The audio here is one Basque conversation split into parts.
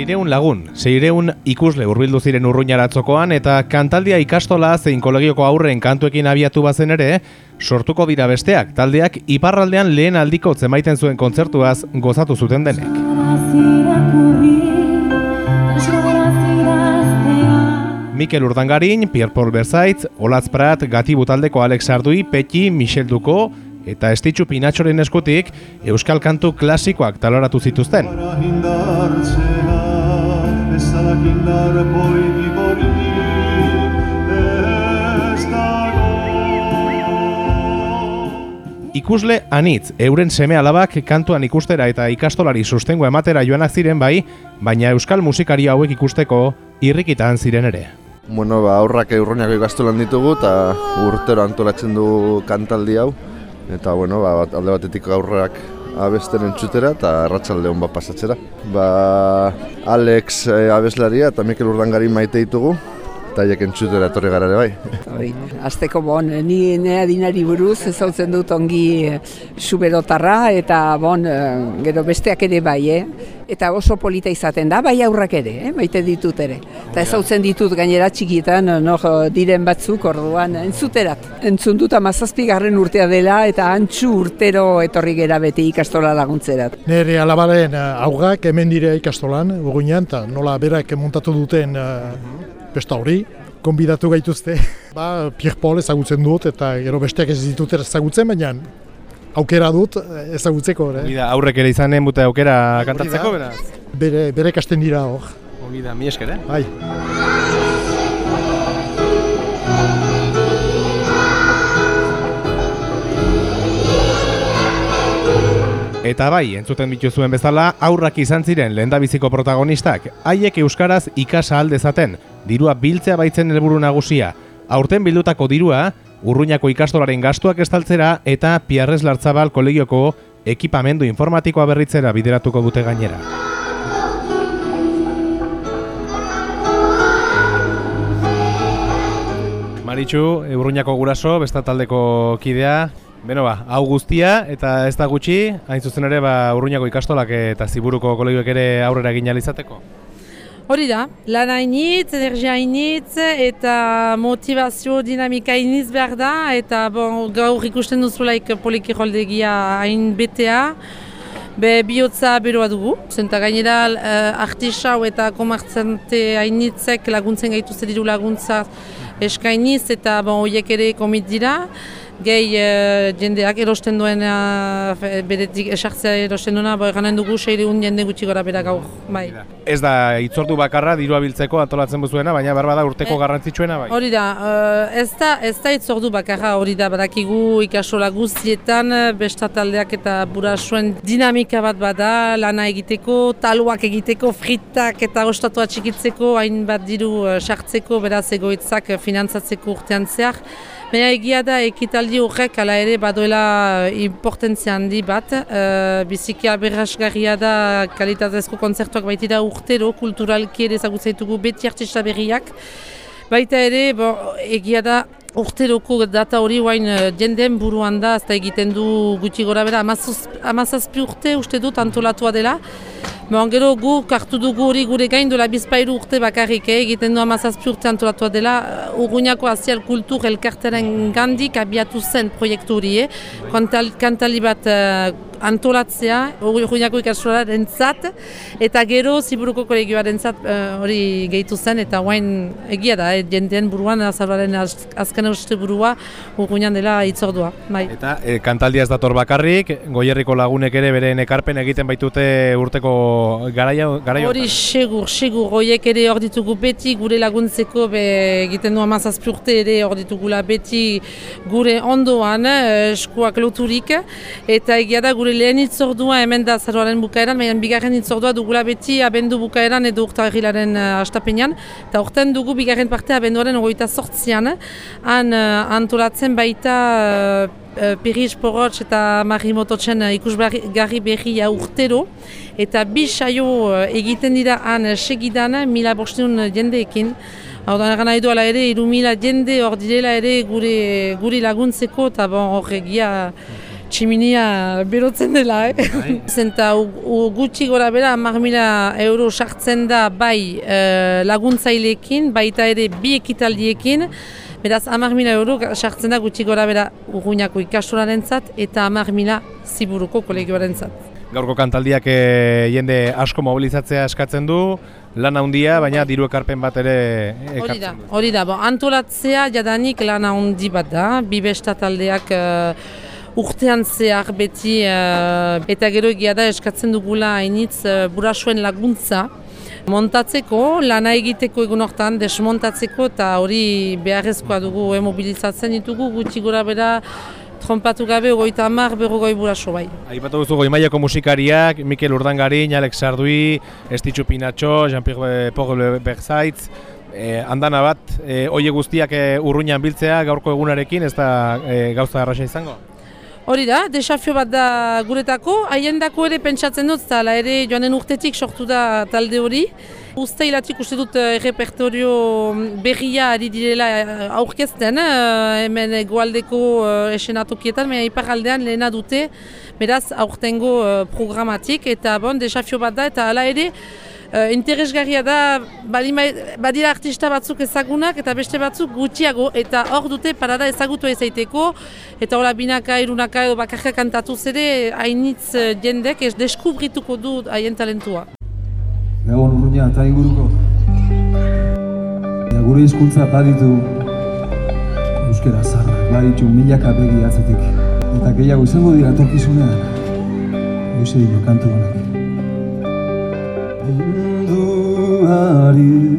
Seireun lagun, seireun ikusle urbildu ziren urruñaratzokoan eta kantaldia ikastola zein kolegioko aurren kantuekin abiatu bazen ere, sortuko dira besteak, taldeak iparraldean lehen aldiko zemaiten zuen kontzertuaz gozatu zuten denek. Mikel Urdangarin, Pierre Paul Berzaitz, Olatz Prat, Gati Butaldeko Alex Ardui, Peti, Michel Duko, eta estitxu pinatxoren eskutik euskal kantu klasikoak taloratu zituzten. Ikusle anitz, euren seme alabak kantuan ikustera eta ikastolari sustengo ematera joanak ziren bai, baina euskal musikari hauek ikusteko irrikitan ziren ere. Bueno, ba, aurrak eurroñako ikastolan ditugu eta urtero antolatzen du kantaldi hau. Eta, bueno, ba, alde batetik aurrak abesten entzutera eta arratsalde hon bat pasatzera. Ba, Alex e, abeslaria eta Mikel Urdangari maite ditugu eta haiek entzutera etorri gara ere bai. Oi, azteko bon, ni nea dinari buruz ezautzen dut ongi e, suberotarra eta bon, e, gero besteak ere bai, eh? eta oso polita izaten da, bai aurrak ere, eh? maite ditut ere. Eta ezautzen ditut gainera txikietan, nor diren batzuk orduan entzuterat. Entzun dut amazazpi garren urtea dela eta antxu urtero etorri gera beti ikastola laguntzerat. Nere alabaren augak hemen dire ikastolan, ugunean, eta nola berak montatu duten besta hori, konbidatu gaituzte. Ba, Pierre Paul ezagutzen dut eta gero besteak ez ditut ezagutzen, baina aukera dut ezagutzeko. Eh? Bida, aurrek ere izanen bute aukera kantatzeko, beraz? Bere, bere kasten dira hor. Bida, mi esker, eh? Bai. Eta bai, entzuten bituzuen bezala, aurrak izan ziren lehendabiziko protagonistak, haiek euskaraz ikasa aldezaten, dirua biltzea baitzen helburu nagusia. Aurten bildutako dirua, urruñako ikastolaren gastuak estaltzera eta Piarrez Lartzabal kolegioko ekipamendu informatikoa berritzera bideratuko dute gainera. Maritxu, urruñako guraso, bestataldeko kidea, Beno ba, hau guztia eta ez da gutxi, hain zuzen ere ba, urruñako ikastolak eta ziburuko kolegioek ere aurrera egin izateko. Hori da, lan hainitz, energia hainitz eta motivazio dinamika hainitz behar da eta bon, gaur ikusten duzulaik poliki joldegia hain betea. Be bihotza beroa dugu, zenta gainera uh, artisau eta komartzante hainitzek laguntzen gaitu zediru laguntza eskainiz eta bon, horiek ere komit dira gehi uh, jendeak erosten duen uh, beretik esartzea erosten duena, bo eganen dugu seireun jende gutxi gora bera gaur, bai. Ez da itzordu bakarra dirua biltzeko antolatzen buzuena, baina berba da urteko e, garrantzitsuena bai. Hori da, uh, ez da, ez da itzordu bakarra hori da, badakigu ikasola guztietan, bestataldeak eta burasuen dinamika bat bada, lana egiteko, taluak egiteko, fritak eta ostatu txikitzeko, hain bat diru sartzeko, beraz egoitzak finantzatzeko urtean zehar. Baina egia da ekitaldi horrek ala ere baduela importantzia handi bat. Uh, biziki aberrasgarria da kalitatezko konzertuak baitira urtero, kulturalki ere zagutzaitugu beti artista berriak. Baita ere, bo, egia da urteroko data hori guain eh, jendeen buruan da, eta egiten du gutxi gora bera, amazazpi urte uste dut antolatua dela. Bon, gero gu kartu dugu hori gure gain dola bizpairu urte bakarrik eh, egiten du amazazpi urte antolatua dela. Uh, Urruñako azial kultur elkarteren gandik abiatu zen proiektu hori. Eh. Kantali bat uh, antolatzea, Urruñako ikastoraren zat, eta gero Ziburuko kolegioaren zat uh, hori gehitu zen, eta guain egia da, eh, jendeen buruan, azalaren azken uste burua Urruñan dela itzordua. Bai. Eta e, kantaldia ez dator bakarrik, goierriko lagunek ere bere ekarpen egiten baitute urteko garaia garaia hori segur segur hoiek ere hor ditugu beti gure laguntzeko be egiten du 17 urte ere hor ditugula beti gure ondoan eh, eskuak loturik. Eta egia da gure lehen itzordua hemen da zaroaren bukaeran baina bigarren itzordua dugula beti abendu bukaeran edo urtarrilaren uh, eh, astapenean eta horten dugu bigarren parte abenduaren ogoita sortzian han uh, antolatzen baita Piriz Porotx eta Mari Mototzen ikusgarri berria urtero eta bi saio eh, egiten dira han segidan mila bosteun jendeekin. Hau da, gana edo ala ere, iru mila jende hor direla ere gure, gure laguntzeko eta bon, hor egia tximinia berotzen dela, eh? Bai. Zenta gutxi gora bera, mila euro sartzen da bai eh, laguntzaileekin, baita ere bi ekitaldiekin, beraz hamar mila euro sartzen da gutxi gora bera urruñako ikastoraren eta hamar mila ziburuko kolegioaren Gaurko kantaldiak e, jende asko mobilizatzea eskatzen du, lan handia, baina diru ekarpen bat ere Hori da, ekartzen du. hori da, bo, antolatzea jadanik lan handi bat da, bi besta taldeak eh, urtean zehar beti eh, eta gero egia da eskatzen dugula hainitz uh, burasuen laguntza montatzeko, lana egiteko egun hortan, desmontatzeko eta hori beharrezkoa dugu emobilizatzen ditugu, gutxi gora bera trompatu gabe ogoita hamar berrogoi buraso bai. Aipatu duzu goimaiako musikariak, Mikel Urdangarin, Alex Sardui, Estitxu Pinatxo, Jean-Pierre Pogble Berzaitz, e, andana bat, e, oie guztiak e, urruñan biltzea gaurko egunarekin, ez da e, gauza erraxa izango? Hori da, desafio bat da guretako, haiendako ere pentsatzen dut, hala ere joanen urtetik sortu da talde hori. Uste hilatik uste dut eh, errepertorio berria ari direla eh, aurkezten, eh, hemen egoaldeko eh, esenatokietan, baina iparaldean lehena dute, beraz aurtengo programatik, eta bon, desafio bat da, eta hala ere, Uh, interesgarria da, bali mai- badira artista batzuk ezagunak eta beste batzuk gutxiago eta hor dute parada ezagutu ezaiteko eta hola binaka, irunaka edo bakarka kantatuz ere hainitz eh, jendek ez deskubrituko du haien talentua. Gabon urruña eta inguruko. Ja, gure hizkuntza baditu euskera zarrak, baditu milaka begi atzetik. Eta gehiago izango dira torkizunean, Hoxe dino kantu honak. Munduari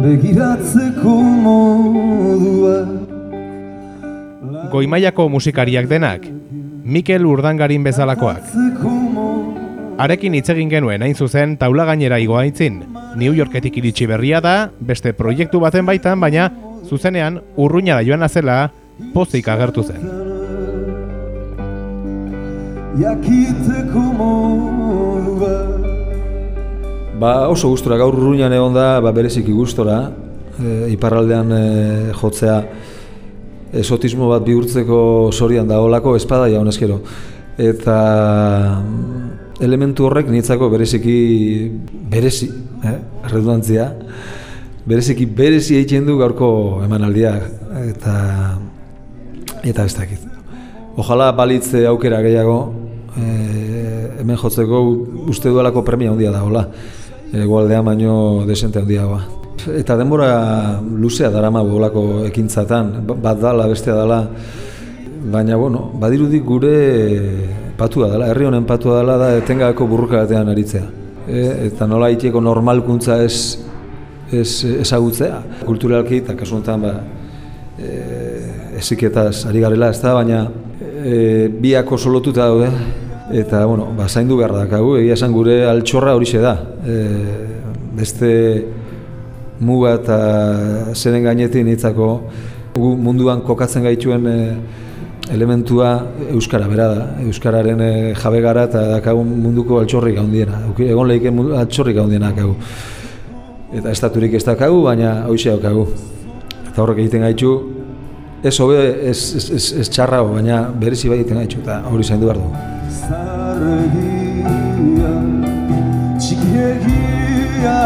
begiratzeko modua Goimaiako musikariak denak, Mikel Urdangarin bezalakoak. Arekin hitz egin genuen hain zuzen taula gainera igoa aitzin. New Yorketik iritsi berria da, beste proiektu baten baitan, baina zuzenean urruñara joan azela pozik agertu zen. Jakiteko Ba oso gustora gaur urruñan egon da ba, bereziki gustora e, iparraldean e, jotzea esotismo bat bihurtzeko sorian dagoelako espada jaun eskero. Eta mm, elementu horrek nitzako bereziki berezi, eh, redundantzia, bereziki berezi egiten du gaurko emanaldia eta eta ez dakit. Ojala balitze aukera gehiago e, hemen jotzeko uste duelako premia handia dagoela. Egoaldean baino desente handiagoa. Eta denbora luzea darama bolako ekintzatan, ba- bat dala, bestea dala, baina, bueno, badirudik gure patua dela, herri honen patua dela da etengako burruka batean aritzea. E, eta nola iteko normalkuntza ez, ez ezagutzea. Kulturalki eta kasu honetan ba, e, ari garela ez da, baina e, biako solotuta daude, eta, bueno, ba, zaindu behar dakagu, egia esan gure altxorra horixe da. E, beste muga eta zeren gainetik nitzako gu munduan kokatzen gaituen e, elementua euskara bera da. Euskararen e, jabe gara eta dakagun munduko altxorrik handiena. Egon lehiken altxorrik handiena dakagu. Eta estaturik ez dakagu, baina hoxe daukagu. Eta horrek egiten gaitu, ez hobe, ez, ez, ez, ez txarra, baina berezi bai egiten gaitu, eta hori zaindu behar du. Zarregia, txikiegia